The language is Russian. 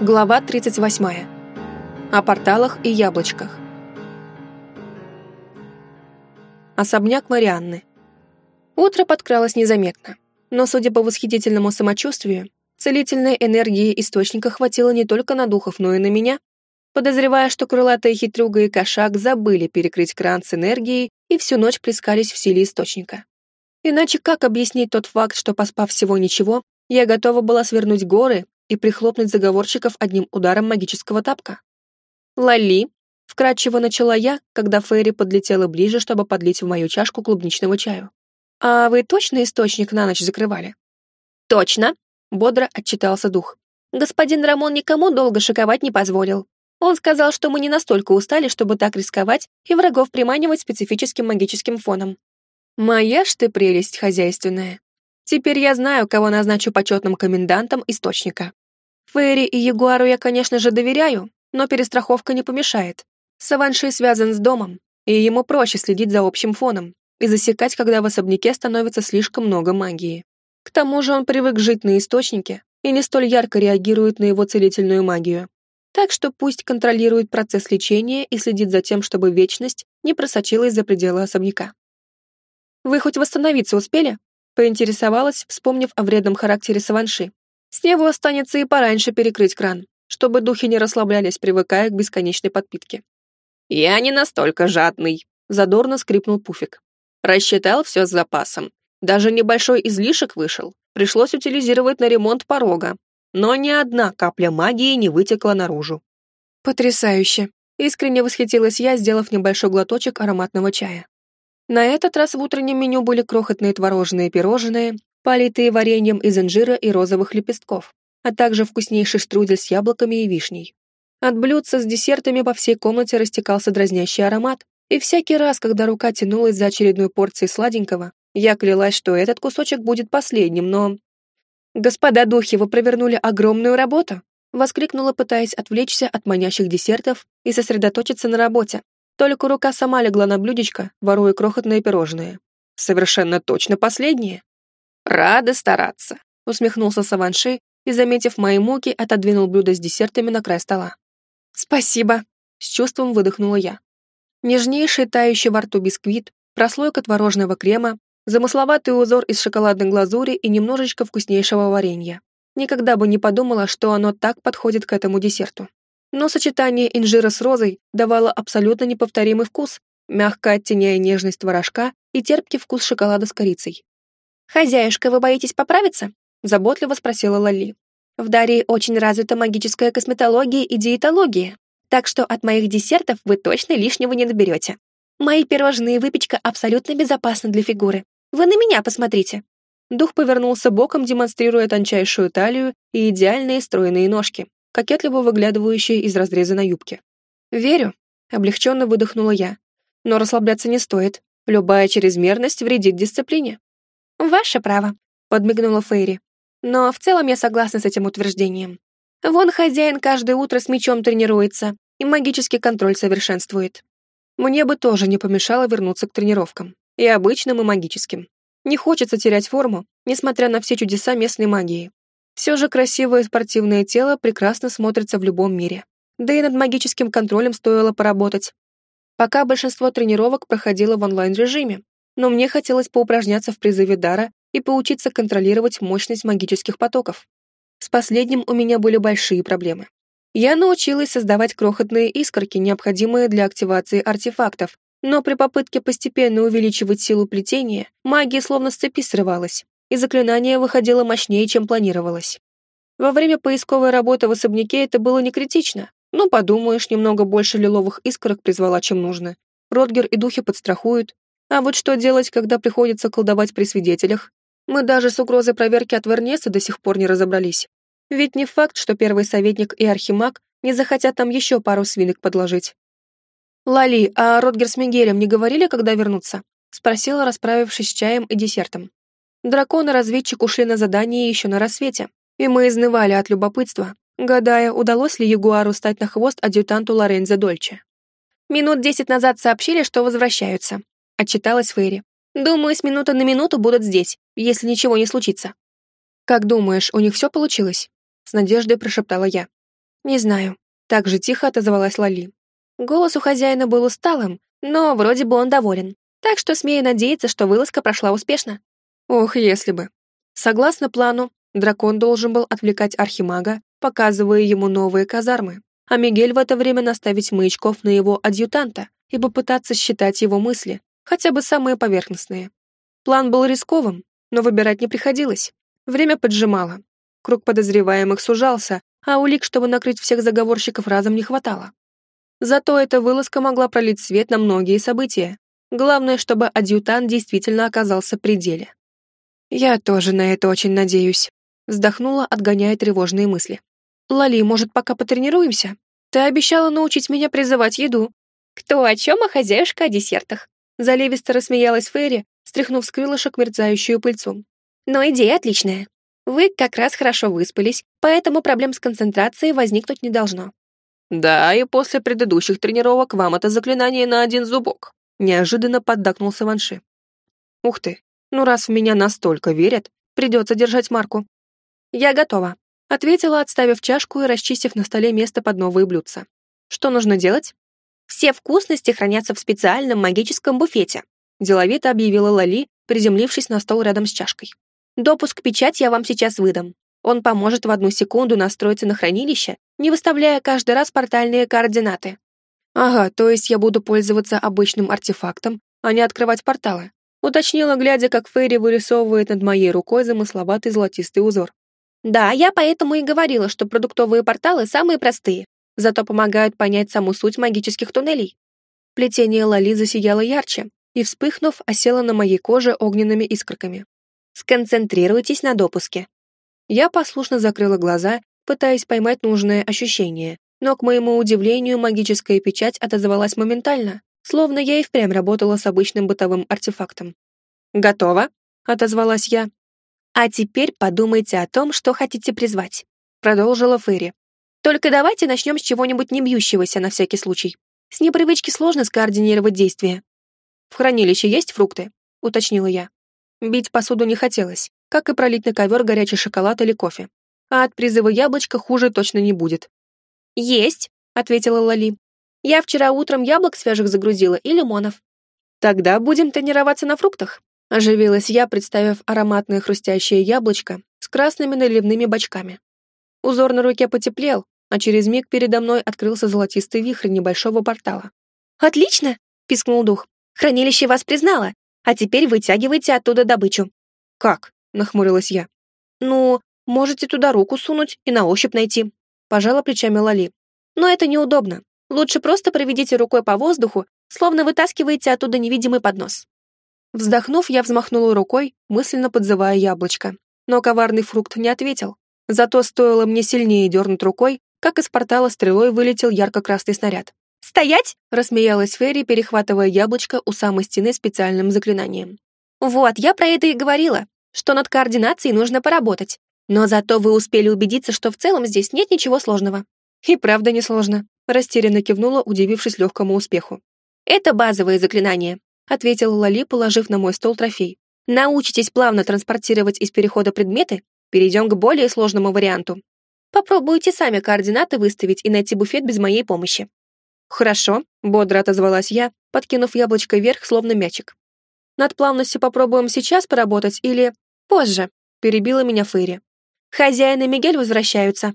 Глава 38. О порталах и яблочках. Особняк Марианны. Утро подкралось незаметно, но, судя по восхитительному самочувствию, целительной энергии источника хватило не только на духов, но и на меня, подозревая, что крылатая хитрюга и кошак забыли перекрыть кран с энергией и всю ночь плескались в силе источника. Иначе как объяснить тот факт, что, поспав всего ничего, я готова была свернуть горы и прихлопнуть заговорщиков одним ударом магического тапка. «Лали», — вкратчиво начала я, когда Фейри подлетела ближе, чтобы подлить в мою чашку клубничного чаю. «А вы точно источник на ночь закрывали?» «Точно», — бодро отчитался дух. «Господин Рамон никому долго шиковать не позволил. Он сказал, что мы не настолько устали, чтобы так рисковать и врагов приманивать специфическим магическим фоном. Моя ж ты прелесть хозяйственная. Теперь я знаю, кого назначу почетным комендантом источника. Фейри и Ягуару я, конечно же, доверяю, но перестраховка не помешает. Саванши связан с домом, и ему проще следить за общим фоном и засекать, когда в особняке становится слишком много магии. К тому же он привык жить на источнике и не столь ярко реагирует на его целительную магию. Так что пусть контролирует процесс лечения и следит за тем, чтобы вечность не просочилась за пределы особняка. «Вы хоть восстановиться успели?» Поинтересовалась, вспомнив о вредном характере Саванши. С него останется и пораньше перекрыть кран, чтобы духи не расслаблялись, привыкая к бесконечной подпитке. «Я не настолько жадный», — задорно скрипнул Пуфик. «Рассчитал все с запасом. Даже небольшой излишек вышел. Пришлось утилизировать на ремонт порога. Но ни одна капля магии не вытекла наружу». «Потрясающе!» — искренне восхитилась я, сделав небольшой глоточек ароматного чая. На этот раз в утреннем меню были крохотные творожные пирожные, политые вареньем из инжира и розовых лепестков, а также вкуснейший штрудель с яблоками и вишней. От блюдца с десертами по всей комнате растекался дразнящий аромат, и всякий раз, когда рука тянулась за очередной порцией сладенького, я клялась, что этот кусочек будет последним, но... «Господа духи, вы провернули огромную работу!» воскликнула, пытаясь отвлечься от манящих десертов и сосредоточиться на работе, только рука сама легла на блюдечко, воруя крохотные пирожные. Совершенно точно последние. «Рада стараться», — усмехнулся Саванши и, заметив мои муки, отодвинул блюдо с десертами на край стола. «Спасибо», — с чувством выдохнула я. Нежнейший тающий во рту бисквит, прослойка творожного крема, замысловатый узор из шоколадной глазури и немножечко вкуснейшего варенья. Никогда бы не подумала, что оно так подходит к этому десерту но сочетание инжира с розой давало абсолютно неповторимый вкус, мягко оттеняя нежность творожка и терпкий вкус шоколада с корицей. «Хозяюшка, вы боитесь поправиться?» — заботливо спросила Лали. «В Дарии очень развита магическая косметология и диетология, так что от моих десертов вы точно лишнего не доберете. Мои пирожные и выпечка абсолютно безопасны для фигуры. Вы на меня посмотрите». Дух повернулся боком, демонстрируя тончайшую талию и идеальные стройные ножки кокетливо выглядывающие из разреза на юбке. «Верю», — облегченно выдохнула я. «Но расслабляться не стоит. Любая чрезмерность вредит дисциплине». «Ваше право», — подмигнула Фейри. «Но в целом я согласна с этим утверждением. Вон хозяин каждое утро с мечом тренируется и магический контроль совершенствует. Мне бы тоже не помешало вернуться к тренировкам. И обычным, и магическим. Не хочется терять форму, несмотря на все чудеса местной магии. Все же красивое спортивное тело прекрасно смотрится в любом мире. Да и над магическим контролем стоило поработать. Пока большинство тренировок проходило в онлайн-режиме, но мне хотелось поупражняться в призыве дара и поучиться контролировать мощность магических потоков. С последним у меня были большие проблемы. Я научилась создавать крохотные искорки, необходимые для активации артефактов, но при попытке постепенно увеличивать силу плетения, магия словно с цепи срывалась и заклинание выходило мощнее, чем планировалось. Во время поисковой работы в особняке это было не критично. Ну, подумаешь, немного больше лиловых искорок призвала, чем нужно. Ротгер и духи подстрахуют. А вот что делать, когда приходится колдовать при свидетелях? Мы даже с угрозой проверки от Вернеса до сих пор не разобрались. Ведь не факт, что первый советник и архимаг не захотят там еще пару свинок подложить. «Лали, а Ротгер с Мигелем не говорили, когда вернутся?» — спросила, расправившись с чаем и десертом. Драконы-разведчик ушли на задание еще на рассвете, и мы изнывали от любопытства, гадая, удалось ли Ягуару стать на хвост адъютанту Лорензо Дольче. «Минут десять назад сообщили, что возвращаются», — отчиталась Фейри. «Думаю, с минуты на минуту будут здесь, если ничего не случится». «Как думаешь, у них все получилось?» — с надеждой прошептала я. «Не знаю», — так же тихо отозвалась Лали. Голос у хозяина был усталым, но вроде бы он доволен, так что смею надеяться, что вылазка прошла успешно. Ох, если бы. Согласно плану, дракон должен был отвлекать архимага, показывая ему новые казармы, а Мигель в это время наставить маячков на его адъютанта и попытаться считать его мысли, хотя бы самые поверхностные. План был рисковым, но выбирать не приходилось. Время поджимало. Круг подозреваемых сужался, а улик, чтобы накрыть всех заговорщиков, разом не хватало. Зато эта вылазка могла пролить свет на многие события. Главное, чтобы адъютант действительно оказался при деле. «Я тоже на это очень надеюсь», — вздохнула, отгоняя тревожные мысли. «Лали, может, пока потренируемся? Ты обещала научить меня призывать еду». «Кто о чем, а хозяюшка о десертах?» Заливисто рассмеялась Ферри, стряхнув с крылышек мерцающую пыльцу. «Но идея отличная. Вы как раз хорошо выспались, поэтому проблем с концентрацией возникнуть не должно. «Да, и после предыдущих тренировок вам это заклинание на один зубок», неожиданно поддакнулся Ванши. «Ух ты, ну раз в меня настолько верят, придется держать марку». «Я готова», — ответила, отставив чашку и расчистив на столе место под новые блюдца. «Что нужно делать?» «Все вкусности хранятся в специальном магическом буфете», деловито объявила Лали, приземлившись на стол рядом с чашкой. «Допуск печать я вам сейчас выдам. Он поможет в одну секунду настроиться на хранилище, не выставляя каждый раз портальные координаты. Ага, то есть я буду пользоваться обычным артефактом, а не открывать порталы. Уточнила, глядя, как Ферри вырисовывает над моей рукой замысловатый золотистый узор. Да, я поэтому и говорила, что продуктовые порталы самые простые, зато помогают понять саму суть магических туннелей. Плетение Лали засияло ярче и, вспыхнув, осело на моей коже огненными искорками. Сконцентрируйтесь на допуске. Я послушно закрыла глаза, пытаясь поймать нужное ощущение, но, к моему удивлению, магическая печать отозвалась моментально, словно я и впрямь работала с обычным бытовым артефактом. «Готово?» — отозвалась я. «А теперь подумайте о том, что хотите призвать», — продолжила Ферри. «Только давайте начнем с чего-нибудь не бьющегося на всякий случай. С непривычки сложно скоординировать действия». «В хранилище есть фрукты?» — уточнила я. Бить посуду не хотелось, как и пролить на ковер горячий шоколад или кофе. А от призыва яблочка хуже точно не будет. «Есть», — ответила Лали. «Я вчера утром яблок свежих загрузила и лимонов». «Тогда будем тренироваться на фруктах», — оживилась я, представив ароматное хрустящее яблочко с красными наливными бочками. Узор на руке потеплел, а через миг передо мной открылся золотистый вихрь небольшого портала. «Отлично!» — пискнул дух. «Хранилище вас признало, а теперь вытягивайте оттуда добычу». «Как?» нахмурилась я. «Ну, можете туда руку сунуть и на ощупь найти», пожала плечами Лали. «Но это неудобно. Лучше просто проведите рукой по воздуху, словно вытаскиваете оттуда невидимый поднос». Вздохнув, я взмахнула рукой, мысленно подзывая яблочко. Но коварный фрукт не ответил. Зато стоило мне сильнее дернуть рукой, как из портала стрелой вылетел ярко-красный снаряд. «Стоять!» — рассмеялась Ферри, перехватывая яблочко у самой стены специальным заклинанием. «Вот, я про это и говорила что над координацией нужно поработать. Но зато вы успели убедиться, что в целом здесь нет ничего сложного. И правда не сложно. Растерянно кивнула, удивившись легкому успеху. Это базовые заклинания, ответила Лали, положив на мой стол трофей. Научитесь плавно транспортировать из перехода предметы, перейдем к более сложному варианту. Попробуйте сами координаты выставить и найти буфет без моей помощи. Хорошо, бодро отозвалась я, подкинув яблочко вверх, словно мячик. Над плавностью попробуем сейчас поработать или... «Позже», — перебила меня Фейри. «Хозяин и Мигель возвращаются.